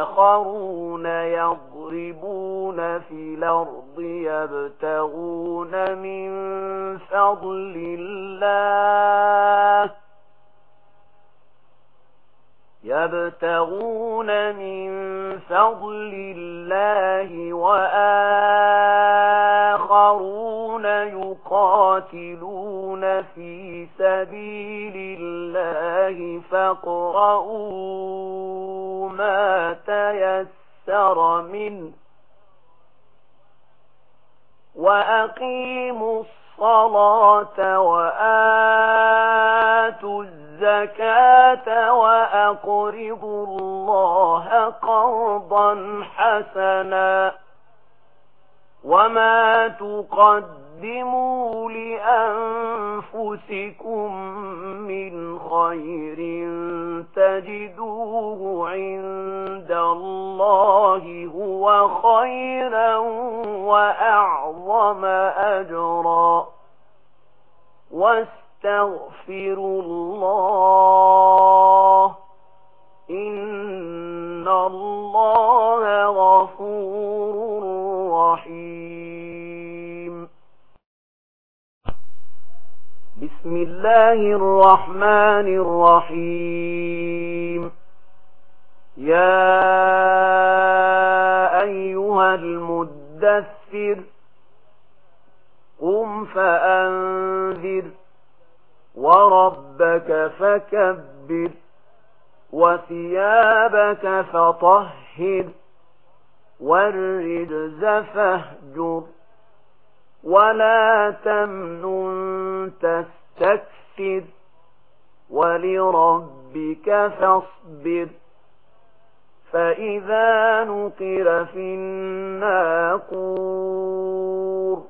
وآخرون يضربون في الأرض يبتغون من فضل الله يبتغون من فضل الله وآخرون يقاتلون في سبيل الله فاقرؤوا ما تيسر منه وأقيموا الصلاة وآتوا الزكاة الزكاة وأقرضوا الله قرضا حسنا وما تقدموا لأنفسكم من خير تجدوه عند الله هو خيرا وأعظم أجرا واسعا واستغفروا الله إن الله غفور رحيم. بسم الله الرحمن الرحيم. يا أيها المدثر قم فأنذر وربك فكبر وثيابك فطهر والرجز فاهجر ولا تمن تستكثر ولربك فاصبر فإذا نقر في الناقور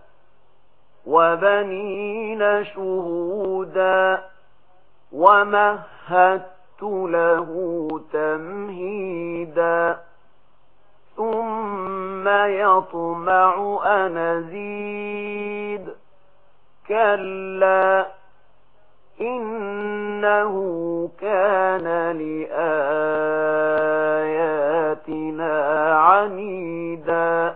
وبنين شهودا ومهدت له تمهيدا ثم يطمع أنزيد كلا إنه كان لآياتنا عنيداً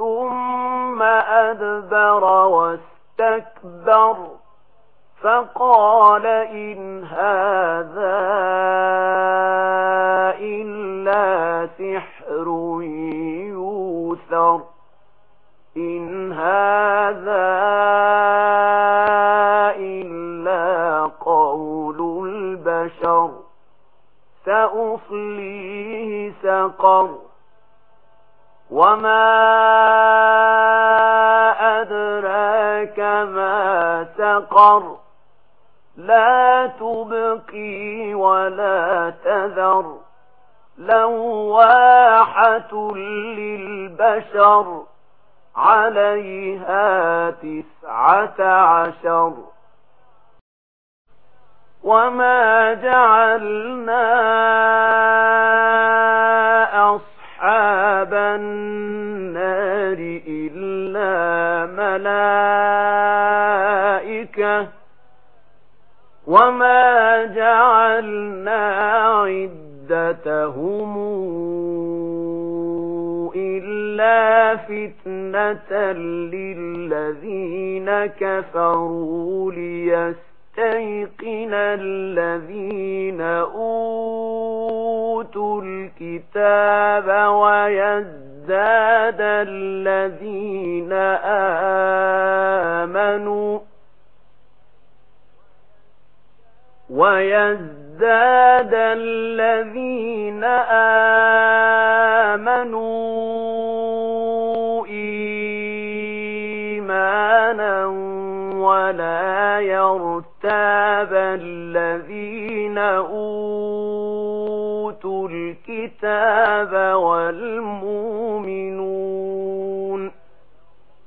ثم أدبر واستكبر فقال إن هذا إلا سحر يوثر إن هذا إلا قول البشر سأصليه سقر وما أدراك ما تقر لا تبقي ولا تذر لواحة للبشر عليها تسعة عشر وما جعلنا أصحاب النار إلا ملائكة وما جعلنا عدتهم إلا فتنة للذين كفروا ليستيقن الذين أوتوا أوتوا الكتاب ويزداد الذين آمنوا ويزداد الذين آمنوا الْكِتَابَ وَالْمُؤْمِنُونَ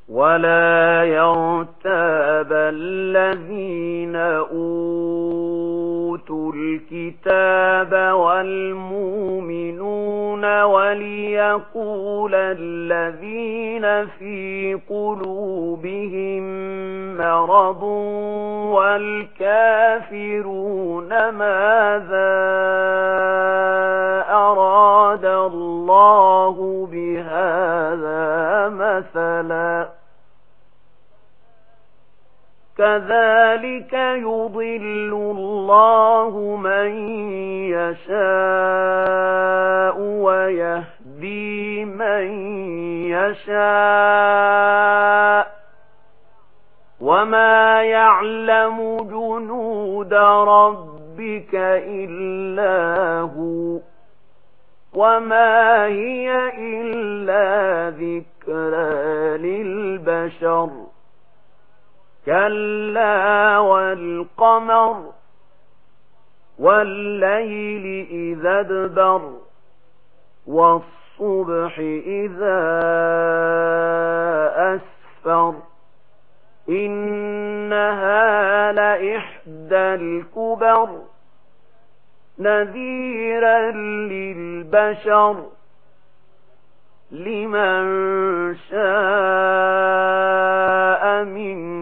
وَلَا يَرْتَابَ الَّذِينَ أُوتُوا الْكِتَابَ وَالْمُؤْمِنُونَ وَلِيَقُولَ الَّذِينَ فِي قُلُوبِهِم مَّرَضٌ وَالْكَافِرُونَ مَاذَا كَذَلِكَ يُضِلُّ اللَّهُ مَن يَشَاءُ وَيَهْدِي مَن يَشَاءُ وَمَا يَعْلَمُ جُنُودَ رَبِّكَ إِلَّا هُوَ وَمَا هِيَ إِلَّا ذِكْرَى لِلْبَشَرِ كلا والقمر والليل إذا ادبر والصبح إذا أسفر إنها لإحدى الكبر نذيرا للبشر لمن شاء منه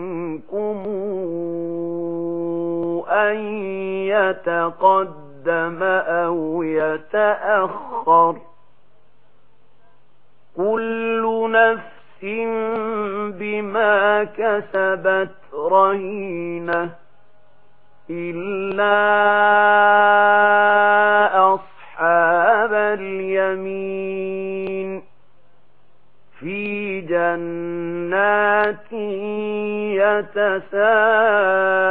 يتقدم أو يتأخر. كل نفس بما كسبت رهينة إلا أصحاب اليمين. في جنات يتساءل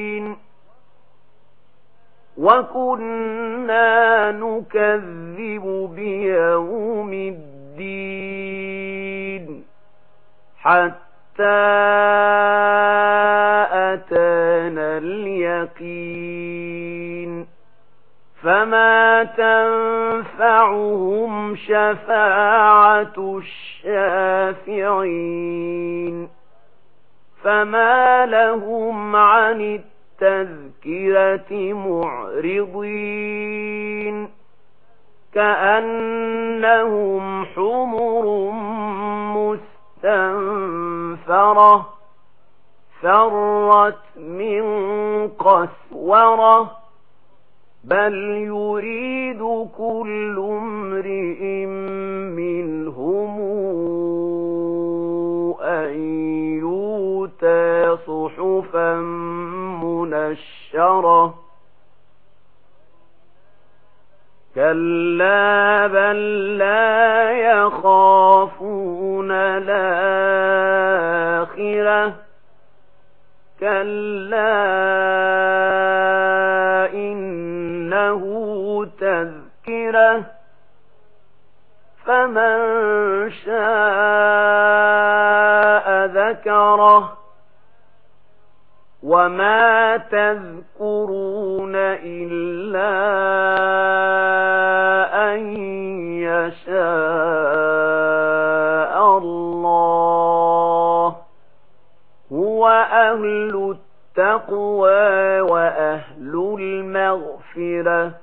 وَكُنَّا نُكَذِّبُ بِيَوْمِ الدِّينِ حَتَّى أَتَانَا الْيَقِينُ فَمَا تَنفَعُهُمْ شَفَاعَةُ الشَّافِعِينَ فَمَا لَهُمْ عَنِ التذكرة معرضين كأنهم حمر مستنفرة فرت من قسورة بل يريد كل عشرة كلا بل لا يخافون الآخرة. كلا إنه تذكرة. فمن شاء وما تذكرون إلا أن يشاء الله هو أهل التقوى وأهل المغفرة